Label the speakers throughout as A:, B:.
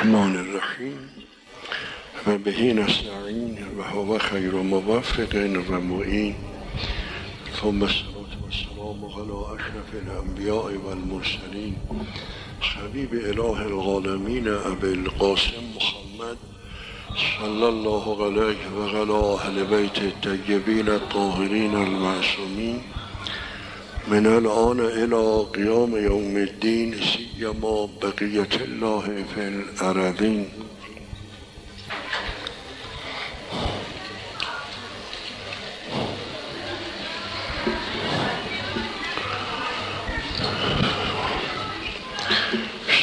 A: الرحمن الرحیم. و بهی نستعین و هو خیر موفق و معین ثم الصلاة والسلام اشرف الانبیاء والمرسلین. حبیب اله العالمین ابی القاسم محمد صلی الله علیه و علی اهل بیت الطیبین الطاهرین المعصومین. من الان الى قیام یوم الدین سیما بقیت الله فی الارضین.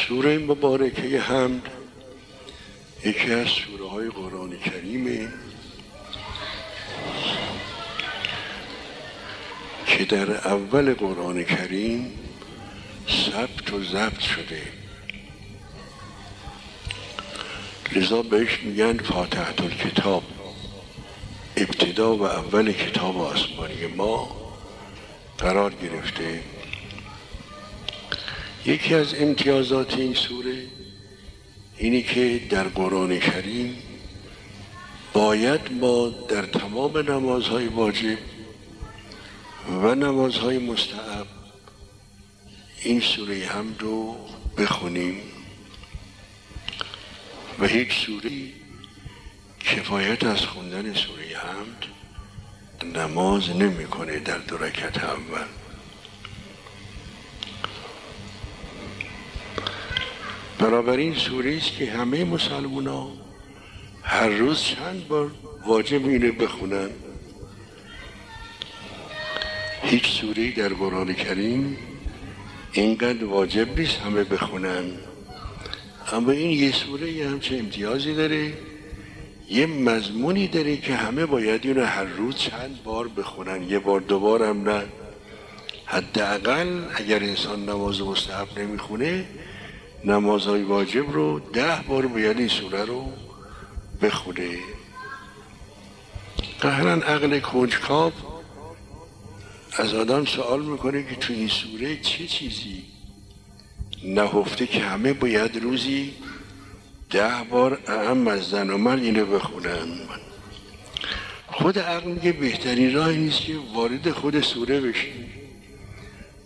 A: سوره مبارکه حمد یکی از سوره های قرآن کریمه. در اول قرآن کریم ثبت و ضبط شده. لذا بهش میگن فاتحت الکتاب ابتدا و اول کتاب آسمانی. ما قرار گرفته. یکی از امتیازات این سوره اینی که در قرآن کریم باید ما در تمام نمازهای واجب و نمازهای مستعب این سوره هم رو بخونیم. و هیچ سوره کفایت از خوندن سوره حمد نماز نمی‌کنه در دو رکعت اول. بنابراین سوره است که همه مسلمان ها هر روز چند بار واجب اینو بخونن. هیچ سوره در قرآن کریم اینقدر واجب نیست همه بخونن. اما این یه سوره یه همچه امتیازی داره یه مضمونی داره که همه باید اینو هر روز چند بار بخونن یه بار دوبار هم نه. حداقل اگر انسان نماز مستحب نمی‌خونه نمازهای واجب رو ده بار باید این سوره رو بخونه. قهرا عقل کنجکاو از آدم سوال می‌کنه که تو این سوره چه چیزی؟ نهفته که همه باید روزی ده بار اهم از زن و من اینو بخونن. خود عقل میگه بهترین راه نیست که وارد خود سوره بشیم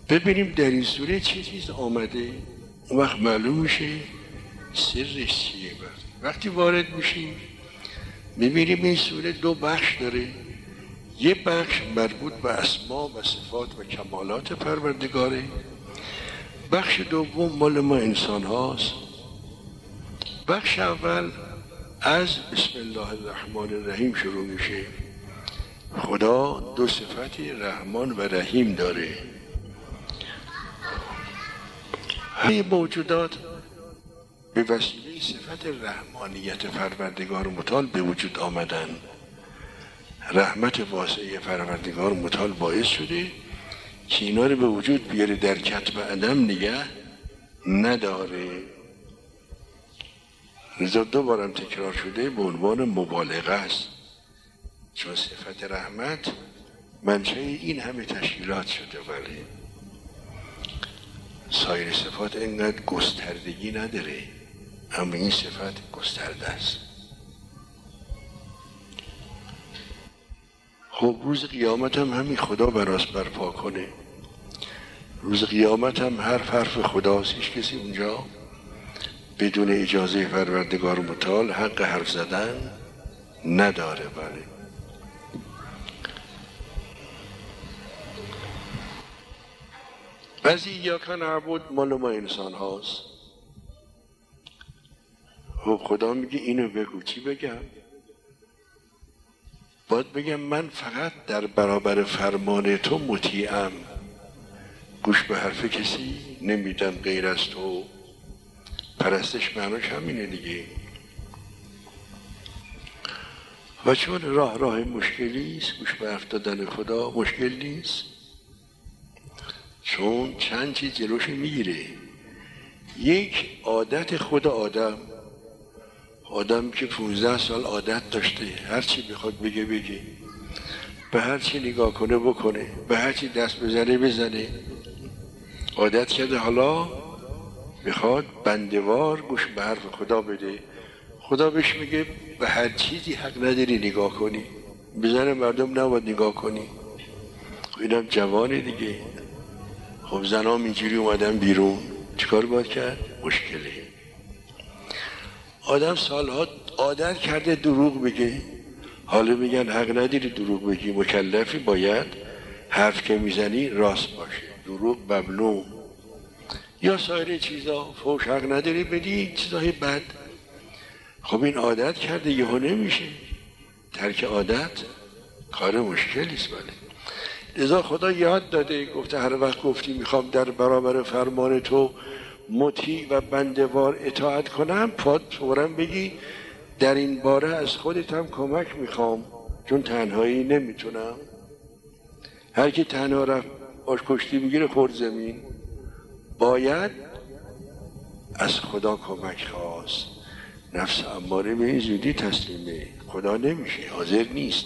A: ببینیم در این سوره چه چیز آمده. اون وقت معلوم میشه سرش چیه. وقتی وارد میشیم می‌بینیم این سوره دو بخش داره. یه بخش مربوط به اسما و صفات و کمالات پروردگاره بخش دوم مال ما انسان هاست. بخش اول از بسم الله الرحمن الرحیم شروع میشه. خدا دو صفت رحمان و رحیم داره. همه موجودات به وسیله صفت رحمانیت پروردگار متعال به وجود آمدن. رحمت واسعه پروردگار متعال باعث شده که اینا رو به وجود بیاره در کتب عدم نگه نداره. رضا دو بارم تکرار شده به عنوان مبالغه است. چون صفت رحمت منشه این همه تشکیلات شده. ولی سایر صفات اینقدر گستردگی نداره اما این صفت گسترده است. خب روز قیامت هم همین خدا براست برپا کنه. روز قیامت هم هر حرف خداست هیچ کسی اونجا بدون اجازه پروردگار متعال حق حرف زدن نداره بله. بعضی یا کن عبود مال ما انسان هاست. خب خدا میگه اینو بگو چی بگم؟ باید بگم من فقط در برابر فرمان تو مطیعم. گوش به حرف کسی نمیدم غیر از تو. پرستش معناش همینه دیگه. و چون راه راه مشکلی است گوش به حرف دادن خدا مشکل نیست. چون چند چیز جلوش می‌گیره. یک عادت خود آدم آدم که 15 سال عادت داشته هر چی بخواد بگه بگه. به هر چی نگاه کنه بکنه به هر چی دست بزنه بزنه. عادت کرده حالا می‌خواد بندوار گوش به حرف خدا بده. خدا بهش میگه به هر چیزی حق نداری نگاه کنی. بزن مردم نباید نگاه کنی. اینم جوانه دیگه. خب زنام اینجوری اومدن بیرون. چیکار باید کرد؟ مشکله. آدم سالها عادت کرده دروغ بگه حالا میگن حق نداری دروغ بگی. مکلفی باید حرف که می‌زنی راست باشه. دروغ ممنوع. یا سایر چیزا. فوش حق نداری بدی چیزای بد. خب این عادت کرده یهو نمیشه. ترک عادت کار مشکلی است بله. لذا خدا یاد داده. گفته هر وقت گفتی می‌خوام در برابر فرمان تو مطیع و بندوار اطاعت کنم پاد فورا بگی در این باره از خودت هم کمک می‌خوام چون تنهایی نمی‌تونم. هر کی تنها رفت آش کشتی می‌گیره خورد زمین. باید از خدا کمک خواست. نفس اماره به این زودی تسلیمه. خدا نمیشه حاضر نیست.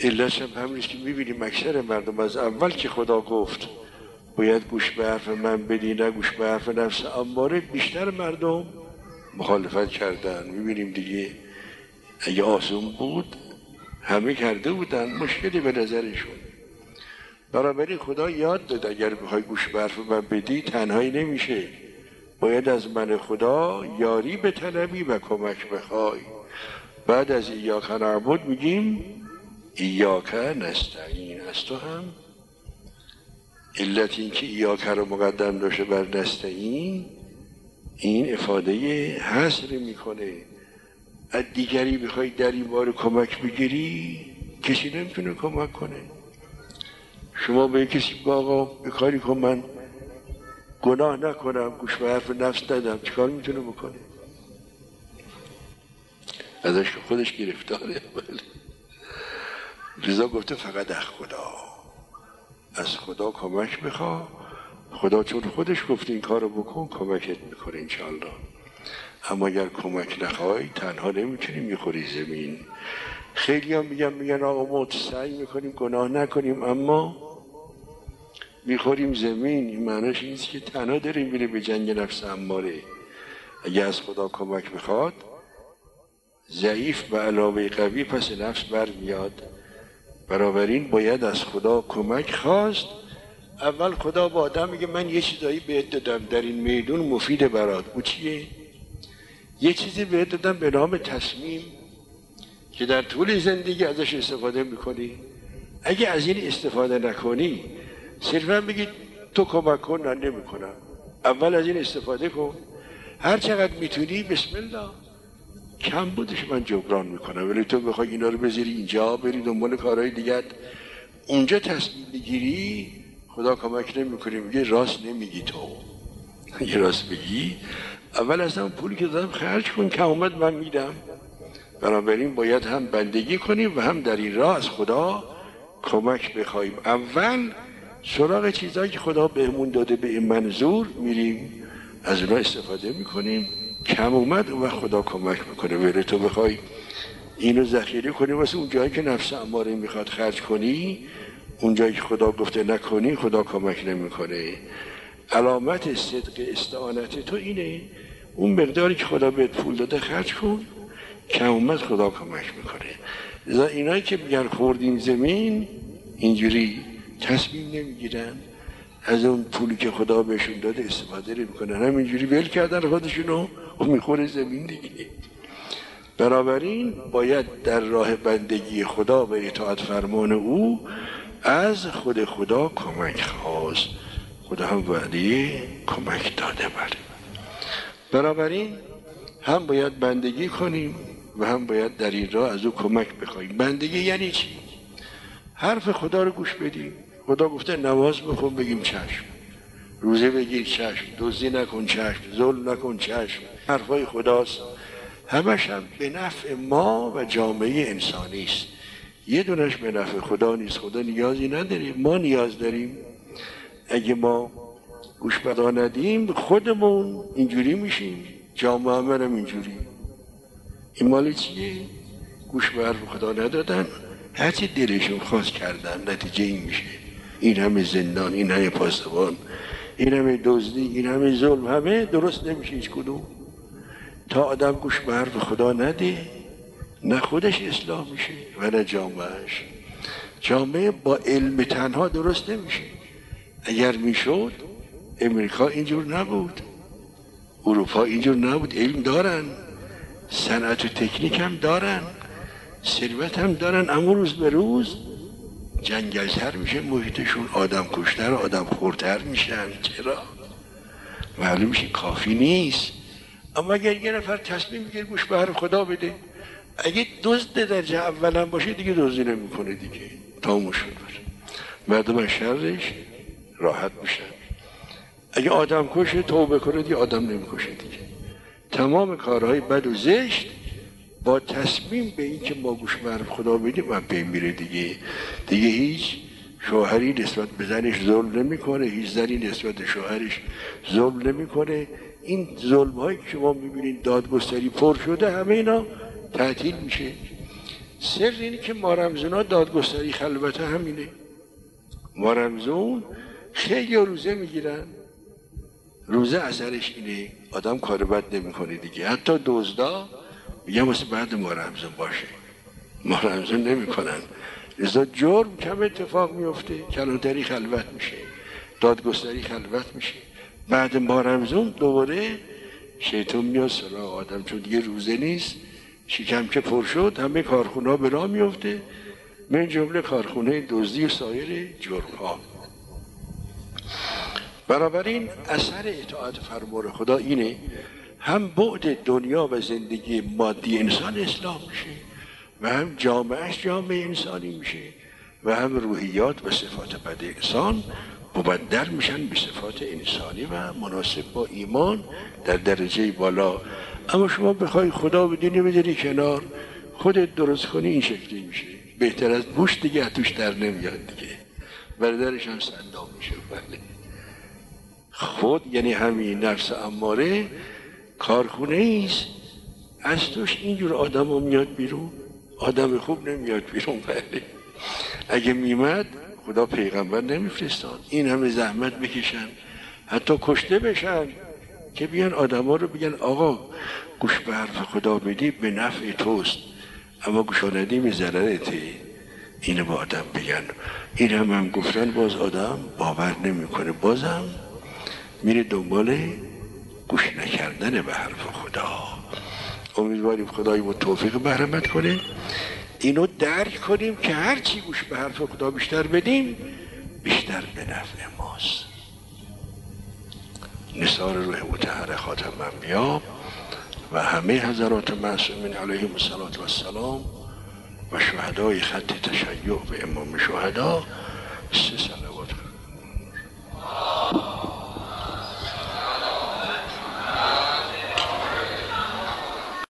A: علتش هم همینش که می‌بینیم اکثر مردم از اول که خدا گفت. باید گوش به حرف من بدی نه گوش به حرف نفس. اماره بیشتر مردم مخالفت کردن. می‌بینیم دیگه اگه آسون بود همه کرده بودن. مشکلی به نظرشون. برابری خدا یاد داد اگر بخوای گوش به حرف من بدی تنهایی نمیشه. باید از من خدا یاری به طلبی و کمک بخوای. بعد از ایاک نعبد میگیم ایاک نستعین. از تو هم علت این که ایاک رو مقدم داشته بر نستعین این افاده حسر می‌کنه. از دیگری بخوای در این بار کمک بگیری کسی نمی‌تونه کمک کنه. شما به کسی آقا به کاری کن من گناه نکنم گوش به حرف نفس ندم چیکار می‌تونه بکنه؟ ازش خودش گرفتاره. رضا گفته فقط از خدا. از خدا کمک بخوا. خدا چون خودش گفت این کارو بکن کمکت می‌کنه انشالله اما اگر کمک نخوای تنها نمی‌تونیم می‌خوری زمین. خیلی هم میگن میگن آقا ما سعی می‌کنیم گناه نکنیم اما می‌خوریم زمین. این معناش نیست که تنها داریم میره به جنگ نفس اماره. اگه از خدا کمک می‌خواد ضعیف به علاوه قوی پس نفس بر میاد بنابراین باید از خدا کمک خواست. اول خدا با آدم میگه من یه چیزایی بهت دادم. در این میدون مفید برات. او چیه؟ یه چیزی بهت دادم به نام تصمیم که در طول زندگی ازش استفاده می‌کنی. اگه از این استفاده نکنی صرفا بگید تو کمک کن نمی‌کنم. اول از این استفاده کن. هر چقدر می‌تونی بسم الله. کم بودش من جبران می‌کنم. ولی تو بخوای اینا رو بذاری اینجا بری دنبال کارهای دیگر. اونجا تصمیم بگیری خدا کمک نمی‌کنه میگه راست نمیگی تو. یه راست بگی اول اصلا پولی که دادم خرج کن که اومد من میدم. بنابراین باید هم بندگی کنیم و هم در این راه از خدا کمک بخوایم. اول سراغ چیزهایی که خدا بهمون داده به این منظور میریم. از اونها استفاده می‌کنیم. کم اومد و خدا کمک می‌کنه. ولی تو بخوای اینو ذخیره کنی واسه اون جایی که نفس اماره می‌خواد خرج کنی اون جایی که خدا گفته نکنی خدا کمک نمی‌کنه. علامت صدق استعانت تو اینه اون مقداری که خدا بهت پول داده خرج کن کم اومد خدا کمک می‌کنه. لذا اینایی که میگن خوردیم زمین اینجوری تصمیم نمی‌گیرن. از اون پولی که خدا بهشون داده استفاده نمی‌کنن. همینجوری ول کردن خودشونو. و می‌خوره زمین دیگه. بنابراین باید در راه بندگی خدا و اطاعت فرمان او از خود خدا کمک خواست. خدا هم وعده کمک داده بله بنابراین هم باید بندگی کنیم و هم باید در این راه از او کمک بخوایم. بندگی یعنی چی؟ حرف خدا رو گوش بدیم. خدا گفته نواز بخون بگیم چشم. روزه بگیر چشم دزدی نکن چشم ظلم نکن چشم حرفای خداست. همش هم به نفع ما و جامعه انسانی است. یه دونش به نفع خدا نیست. خدا نیازی نداریم ما نیاز داریم. اگه ما گوش بدا ندیم خودمون اینجوری میشیم. جامعه هم اینجوری. این مال چیه؟ گوش به حرف خدا ندادن. هرچی دلشون خواست کردن نتیجه این میشه. این همه زندان این همه پاسبان. این همه دزدی این همه ظلم همه درست نمیشه هیچ کدوم. تا آدم گوش به حرف خدا نده نه خودش اصلاح میشه و نه جامعهش. جامعه با علم تنها درست نمیشه. اگر می‌شد امریکا اینجور نبود. اروپا اینجور نبود. علم دارن. صنعت و تکنیک هم دارن. ثروت هم دارن. اما روز به روز جنگلتر میشه محیطشون آدم کشتر آدم خورتر میشن. چرا؟ معلوم میشه کافی نیست. اما اگر یه نفر تصمیم می‌گیره گوش به خدا بده اگه دزد درجه اولا باشه دیگه دزدی نمی‌کنه دیگه. تا بره مردم شرش راحت میشن. اگه آدم کشه توبه کنه دیگه آدم نمی‌کشه دیگه. تمام کارهای بد و زشت با تصمیم به این که ما گوش حرف خدا بدیم و پی میره دیگه. دیگه هیچ شوهری نسبت به زنش ظلم نمی‌کنه هیچ زنی نسبت شوهرش ظلم نمی‌کنه. این ظلم هایی که شما می‌بینید دادگستری پر شده همه اینا تعطیل میشه. سر اینه که مارمزون ها دادگستری خلوته همینه. مارمزون خیلی روزه می‌گیرن. روزه اثرش اینه آدم کار بد نمی‌کنه دیگه. حتی دزدا میگن واسه بعد ما رمزون باشه. ما رمزون نمی‌کنن. لذا جرم کم اتفاق میفته کلانتری خلوت میشه. دادگستری خلوت میشه. بعد ما رمزون دوباره شیطان میاد سراغ آدم. چون دیگه روزه نیست. شکم که پر شد همه کارخونه به راه میفته من جمله کارخونه دزدی و سایر جرم ها بنابراین اثر اطاعت فرمان خدا اینه هم بعد دنیا و زندگی مادی انسان اصلاح میشه و هم جامعهش جامعه انسانی میشه و هم روحیات و صفات بد انسان مبدل میشن به صفات انسانی و مناسب با ایمان در درجه بالا. اما شما بخوای خدا بدونی بدونی کنار خودت درست کنی این شکلی میشه. بهتر از بوش دیگه توش در نمیاد دیگه. برادرش هم سندام میشه. بله. خود یعنی همین نفس اماره کارخونه است. از توش اینجور آدم ها میاد بیرون. آدم خوب نمیاد بیرون بله اگه میمد خدا پیغمبر نمیفرستاد. این همه زحمت بکشن. حتی کشته بشن که بیان آدما رو بگن آقا گوش به حرف خدا بدی به نفع توست. اما گوش ندی ضررته اینو با آدم بگن. این هم هم گفتن باز آدم باور نمی‌کنه. بازم میره دنبال گوش نکردن به حرف خدا. امیدواریم خدایی با توفیق بهرمت کنه. اینو درک کنیم که هرچی گوش به حرف خدا بیشتر بدیم بیشتر به نفع ماست. نصار روح متحر خاتم انبیا و همه حضرات معصومین علیهم السلام و شهدای خط تشیع به امام شهدا سه